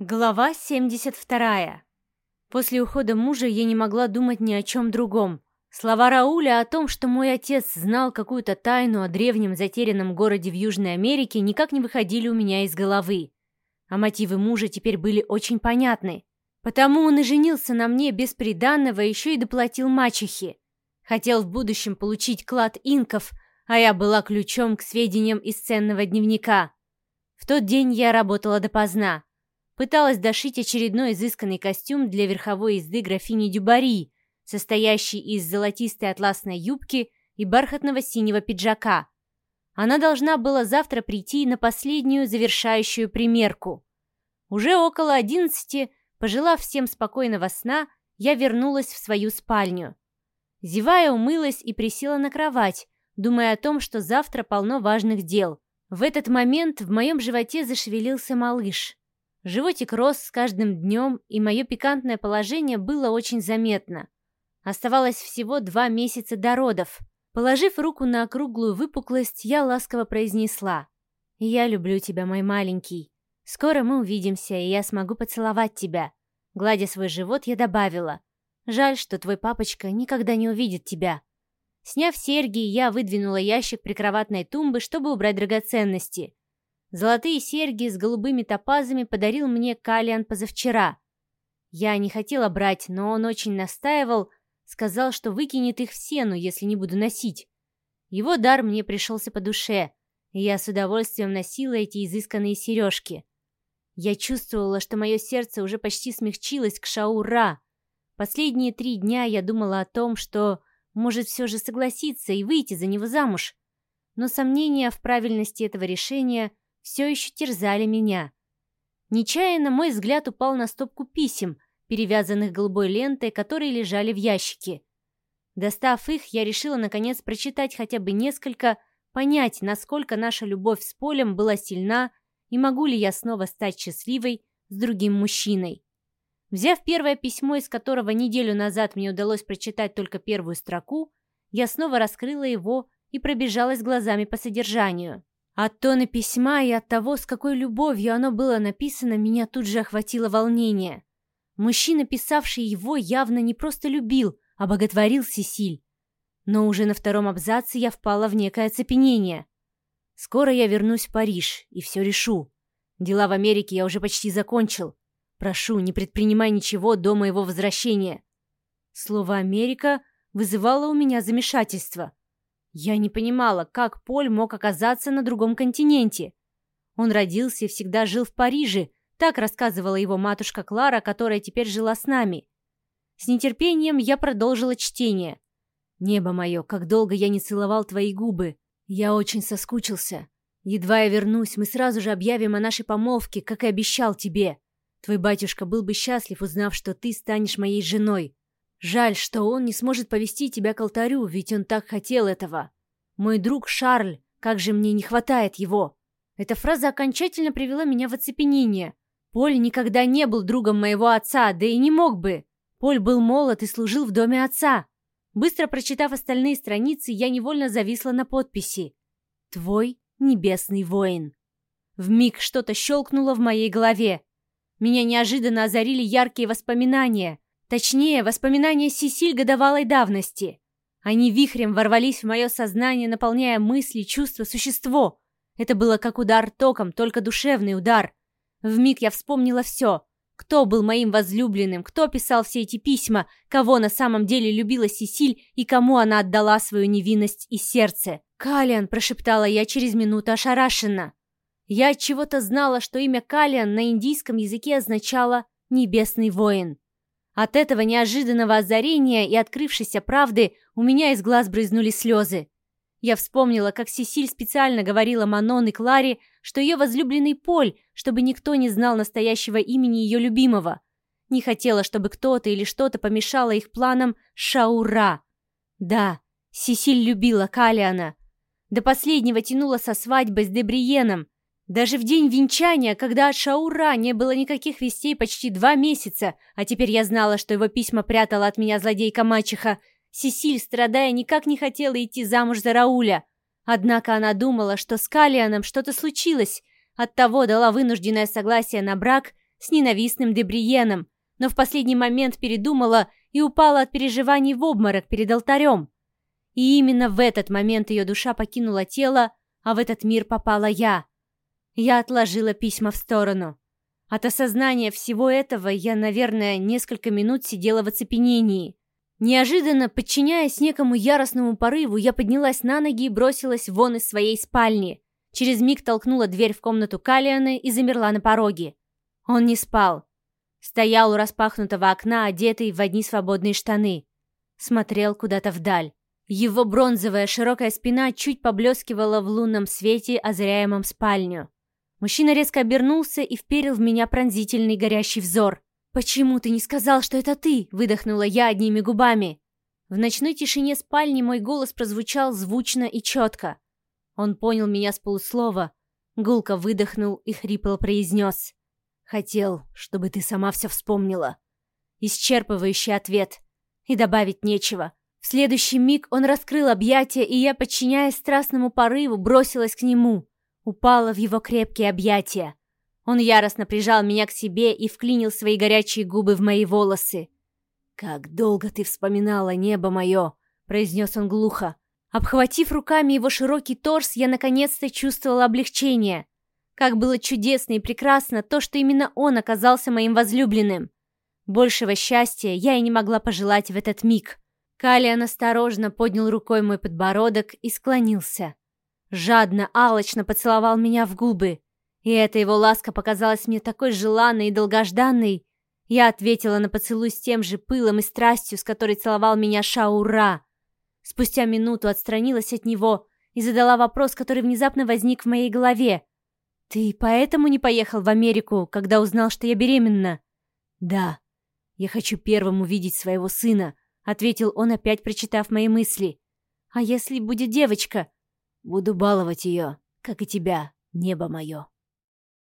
Глава 72. После ухода мужа я не могла думать ни о чем другом. Слова Рауля о том, что мой отец знал какую-то тайну о древнем затерянном городе в Южной Америке, никак не выходили у меня из головы. А мотивы мужа теперь были очень понятны. Потому он и женился на мне без приданного, еще и доплатил мачехе. Хотел в будущем получить клад инков, а я была ключом к сведениям из ценного дневника. В тот день я работала допоздна. Пыталась дошить очередной изысканный костюм для верховой езды графини Дюбари, состоящий из золотистой атласной юбки и бархатного синего пиджака. Она должна была завтра прийти на последнюю завершающую примерку. Уже около одиннадцати, пожелав всем спокойного сна, я вернулась в свою спальню. Зевая, умылась и присела на кровать, думая о том, что завтра полно важных дел. В этот момент в моем животе зашевелился малыш. Животик рос с каждым днем, и мое пикантное положение было очень заметно. Оставалось всего два месяца до родов. Положив руку на округлую выпуклость, я ласково произнесла. «Я люблю тебя, мой маленький. Скоро мы увидимся, и я смогу поцеловать тебя». Гладя свой живот, я добавила. «Жаль, что твой папочка никогда не увидит тебя». Сняв серьги, я выдвинула ящик прикроватной тумбы, чтобы убрать драгоценности. Золотые серьги с голубыми топазами подарил мне Калиан позавчера. Я не хотела брать, но он очень настаивал, сказал, что выкинет их в сену, если не буду носить. Его дар мне пришелся по душе, и я с удовольствием носила эти изысканные сережки. Я чувствовала, что мое сердце уже почти смягчилось к Шаура. Последние три дня я думала о том, что может все же согласиться и выйти за него замуж. Но сомнения в правильности этого решения – все еще терзали меня. Нечаянно мой взгляд упал на стопку писем, перевязанных голубой лентой, которые лежали в ящике. Достав их, я решила наконец прочитать хотя бы несколько, понять, насколько наша любовь с Полем была сильна и могу ли я снова стать счастливой с другим мужчиной. Взяв первое письмо, из которого неделю назад мне удалось прочитать только первую строку, я снова раскрыла его и пробежалась глазами по содержанию. От тона письма и от того, с какой любовью оно было написано, меня тут же охватило волнение. Мужчина, писавший его, явно не просто любил, а боготворил Сесиль. Но уже на втором абзаце я впала в некое оцепенение. Скоро я вернусь в Париж и все решу. Дела в Америке я уже почти закончил. Прошу, не предпринимай ничего до моего возвращения. Слово «Америка» вызывало у меня замешательство — я не понимала, как Поль мог оказаться на другом континенте. Он родился и всегда жил в Париже, так рассказывала его матушка Клара, которая теперь жила с нами. С нетерпением я продолжила чтение. «Небо мое, как долго я не целовал твои губы. Я очень соскучился. Едва я вернусь, мы сразу же объявим о нашей помолвке, как и обещал тебе. Твой батюшка был бы счастлив, узнав, что ты станешь моей женой. Жаль, что он не сможет повести тебя к алтарю, ведь он так хотел этого. Мой друг Шарль, как же мне не хватает его. Эта фраза окончательно привела меня в оцепенение. Поль никогда не был другом моего отца, да и не мог бы. Поль был молод и служил в доме отца. Быстро прочитав остальные страницы, я невольно зависла на подписи. «Твой небесный воин». В миг что-то щелкнуло в моей голове. Меня неожиданно озарили яркие воспоминания. Точнее, воспоминания Сесиль годовалой давности. Они вихрем ворвались в мое сознание, наполняя мысли, чувства, существо. Это было как удар током, только душевный удар. Вмиг я вспомнила все. Кто был моим возлюбленным, кто писал все эти письма, кого на самом деле любила Сесиль и кому она отдала свою невинность и сердце. «Калиан», — прошептала я через минуту ошарашенно. Я от чего-то знала, что имя Калиан на индийском языке означало «небесный воин». От этого неожиданного озарения и открывшейся правды у меня из глаз брызнули слезы. Я вспомнила, как Сесиль специально говорила Манон и Кларе, что ее возлюбленный Поль, чтобы никто не знал настоящего имени ее любимого. Не хотела, чтобы кто-то или что-то помешало их планам Шаура. Да, Сесиль любила Калиана. До последнего тянула со свадьбой с Дебриеном, даже в день венчания, когда от Шаура не было никаких вестей почти два месяца, а теперь я знала, что его письма прятала от меня злодейка-мачеха, Сесиль, страдая, никак не хотела идти замуж за Рауля. Однако она думала, что с Калианом что-то случилось, оттого дала вынужденное согласие на брак с ненавистным Дебриеном, но в последний момент передумала и упала от переживаний в обморок перед алтарем. И именно в этот момент ее душа покинула тело, а в этот мир попала я. Я отложила письма в сторону. От осознания всего этого я, наверное, несколько минут сидела в оцепенении. Неожиданно, подчиняясь некому яростному порыву, я поднялась на ноги и бросилась вон из своей спальни. Через миг толкнула дверь в комнату Калиана и замерла на пороге. Он не спал. Стоял у распахнутого окна, одетый в одни свободные штаны. Смотрел куда-то вдаль. Его бронзовая широкая спина чуть поблескивала в лунном свете, озряемом спальню. Мужчина резко обернулся и вперил в меня пронзительный горящий взор. «Почему ты не сказал, что это ты?» — выдохнула я одними губами. В ночной тишине спальни мой голос прозвучал звучно и четко. Он понял меня с полуслова, гулко выдохнул и хрипло произнес. «Хотел, чтобы ты сама все вспомнила». Исчерпывающий ответ. И добавить нечего. В следующий миг он раскрыл объятия, и я, подчиняясь страстному порыву, бросилась к нему. Упала в его крепкие объятия. Он яростно прижал меня к себе и вклинил свои горячие губы в мои волосы. «Как долго ты вспоминала небо мое!» — произнес он глухо. Обхватив руками его широкий торс, я наконец-то чувствовала облегчение. Как было чудесно и прекрасно то, что именно он оказался моим возлюбленным. Большего счастья я и не могла пожелать в этот миг. Калиан осторожно поднял рукой мой подбородок и склонился. Жадно, алочно поцеловал меня в губы. И эта его ласка показалась мне такой желанной и долгожданной. Я ответила на поцелуй с тем же пылом и страстью, с которой целовал меня Шаура. Спустя минуту отстранилась от него и задала вопрос, который внезапно возник в моей голове. «Ты поэтому не поехал в Америку, когда узнал, что я беременна?» «Да. Я хочу первым увидеть своего сына», — ответил он, опять прочитав мои мысли. «А если будет девочка?» «Буду баловать ее, как и тебя, небо мое».